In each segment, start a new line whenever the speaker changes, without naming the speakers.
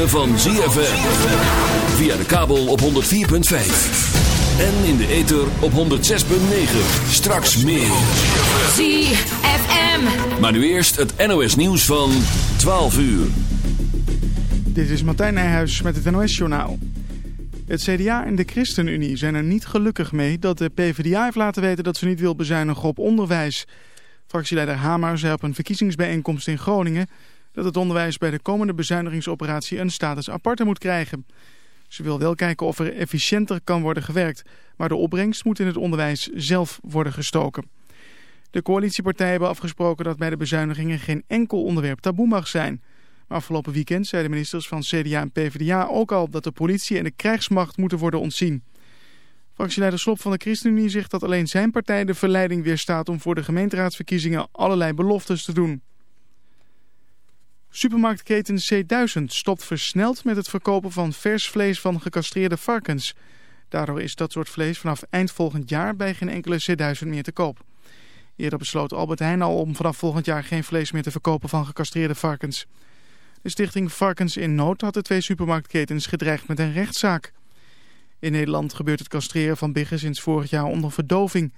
Ritme van ZFM. Via de kabel op 104.5. En in de ether op 106.9. Straks meer.
ZFM.
Maar nu eerst het NOS nieuws van 12 uur.
Dit is Martijn Nijhuis met het NOS-journaal. Het CDA en de ChristenUnie zijn er niet gelukkig mee dat de PvdA heeft laten weten dat ze niet wil bezuinigen op onderwijs. Fractieleider Hamer zei op een verkiezingsbijeenkomst in Groningen dat het onderwijs bij de komende bezuinigingsoperatie een status aparte moet krijgen. Ze wil wel kijken of er efficiënter kan worden gewerkt, maar de opbrengst moet in het onderwijs zelf worden gestoken. De coalitiepartijen hebben afgesproken dat bij de bezuinigingen geen enkel onderwerp taboe mag zijn. Maar afgelopen weekend zeiden ministers van CDA en PvdA ook al dat de politie en de krijgsmacht moeten worden ontzien. Fractieleider Slop van de ChristenUnie zegt dat alleen zijn partij de verleiding weerstaat om voor de gemeenteraadsverkiezingen allerlei beloftes te doen. Supermarktketen C1000 stopt versneld met het verkopen van vers vlees van gecastreerde varkens. Daardoor is dat soort vlees vanaf eind volgend jaar bij geen enkele C1000 meer te koop. Eerder besloot Albert Heijn al om vanaf volgend jaar geen vlees meer te verkopen van gecastreerde varkens. De stichting Varkens in Nood had de twee supermarktketens gedreigd met een rechtszaak. In Nederland gebeurt het castreren van biggen sinds vorig jaar onder verdoving.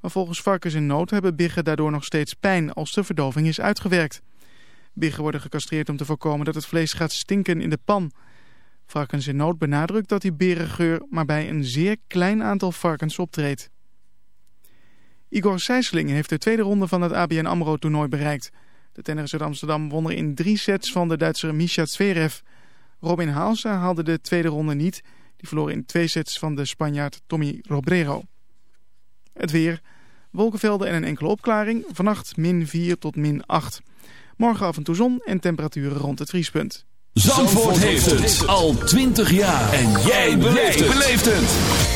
Maar volgens Varkens in Nood hebben biggen daardoor nog steeds pijn als de verdoving is uitgewerkt. Biggen worden gecastreerd om te voorkomen dat het vlees gaat stinken in de pan. Varkens in Nood benadrukt dat die berengeur maar bij een zeer klein aantal varkens optreedt. Igor Sijsling heeft de tweede ronde van het ABN AMRO-toernooi bereikt. De tennis uit Amsterdam won er in drie sets van de Duitser Misha Zverev. Robin Haase haalde de tweede ronde niet. Die verloor in twee sets van de Spanjaard Tommy Robrero. Het weer. Wolkenvelden en een enkele opklaring. Vannacht min 4 tot min 8. Morgen af en toe zon en temperaturen rond het vriespunt.
Zandvoort, heeft het al 20 jaar. En jij beleeft het.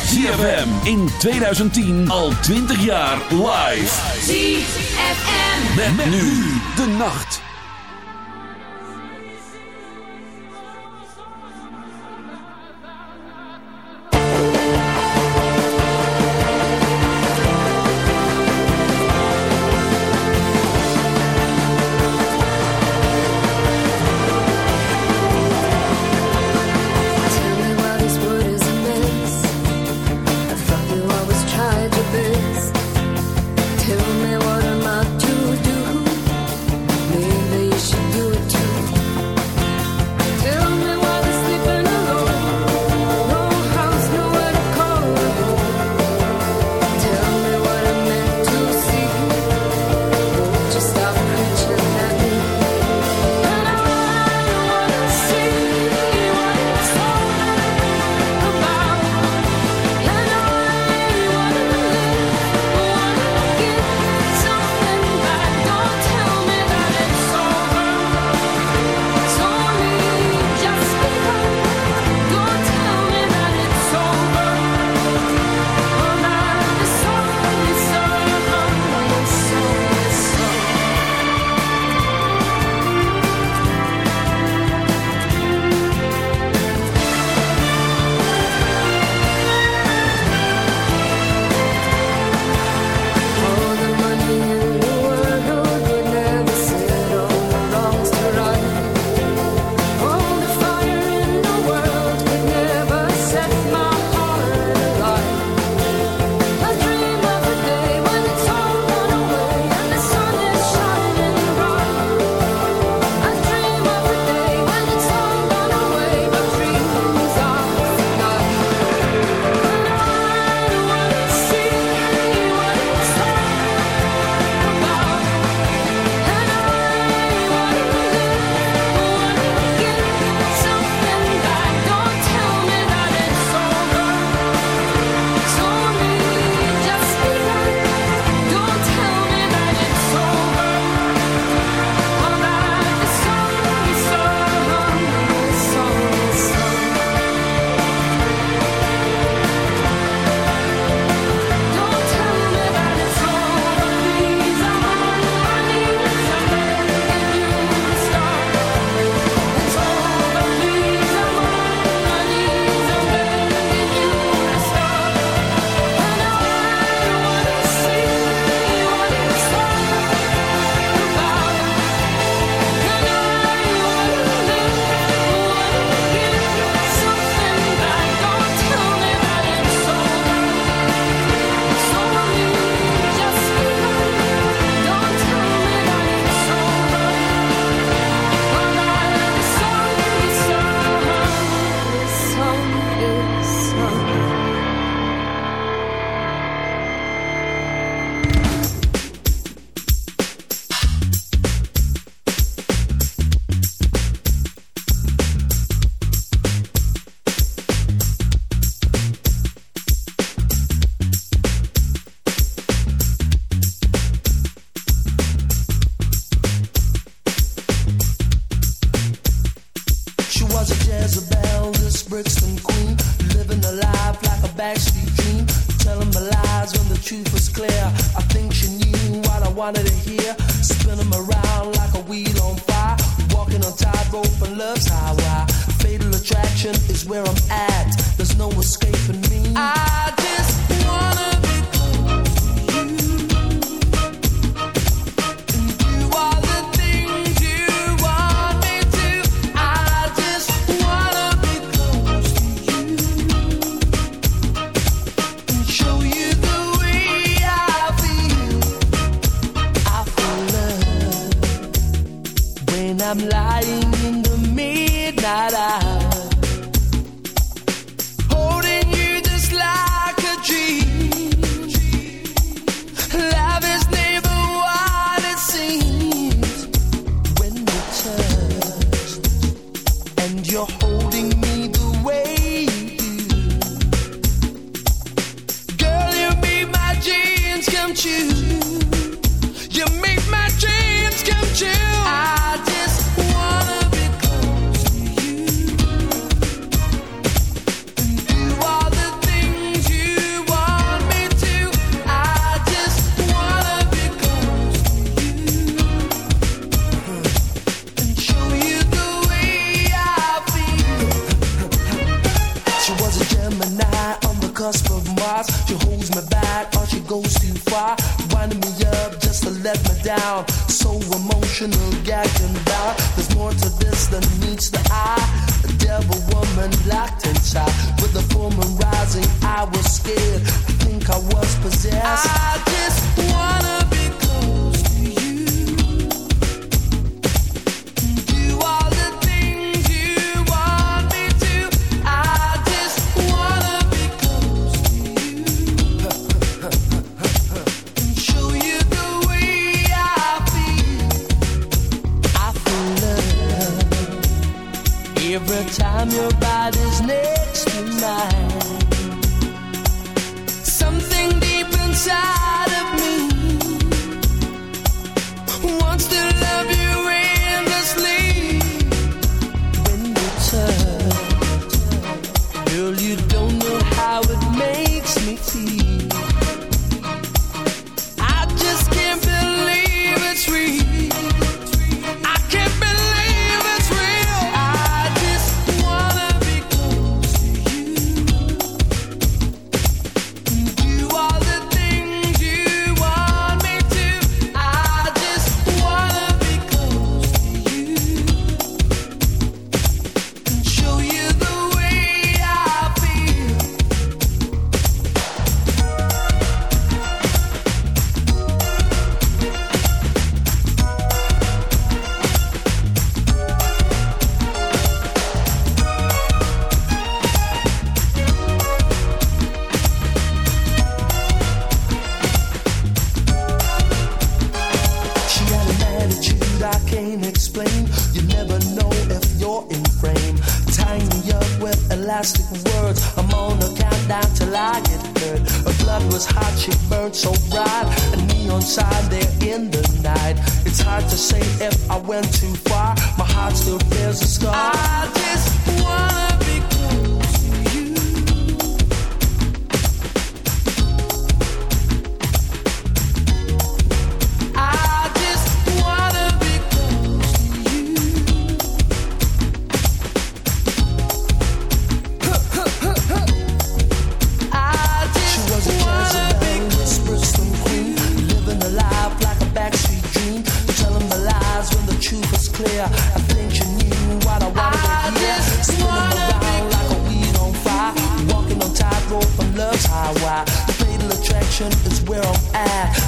ZFM in 2010 al 20 jaar live.
ZFM.
Met, met nu de nacht.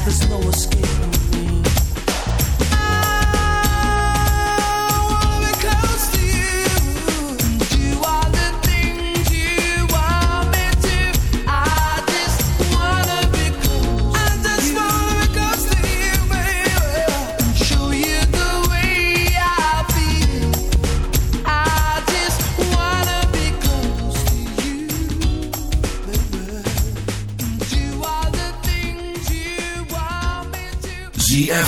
There's no escaping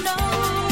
know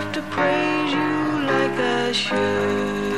have to praise you like I should.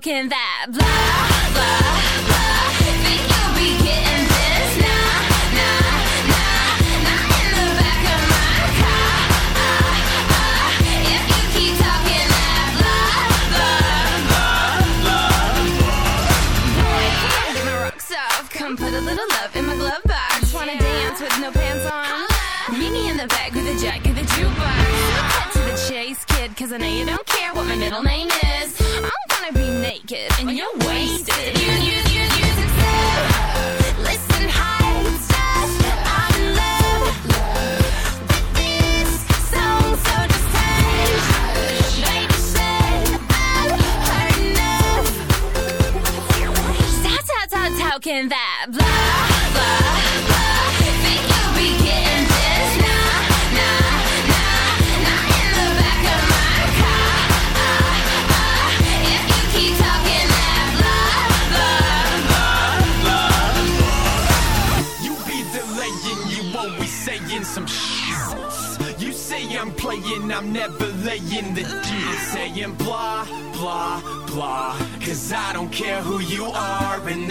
get my rocks off. Come put a little love in my glove box. Wanna dance with no pants on? Meet me in the back with a jack of the jukebox. Cut to the chase, kid, cause I know you don't care what my middle name is get in your way.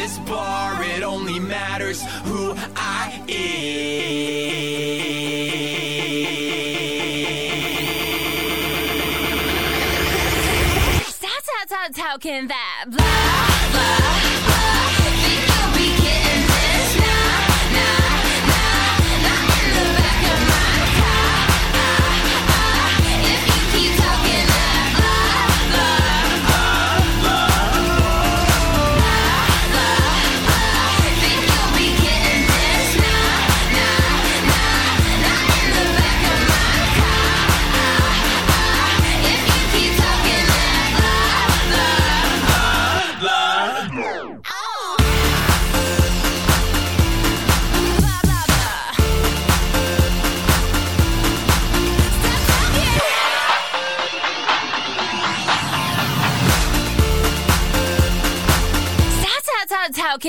This
bar, it only matters who I am.
Stop, stop talking that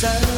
time.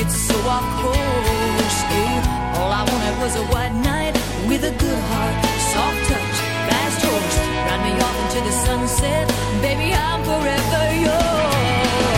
it's so off course. Yeah. All I wanted was a white knight with a good heart, soft touch, fast horse. Ride me off into the sunset, baby, I'm forever yours.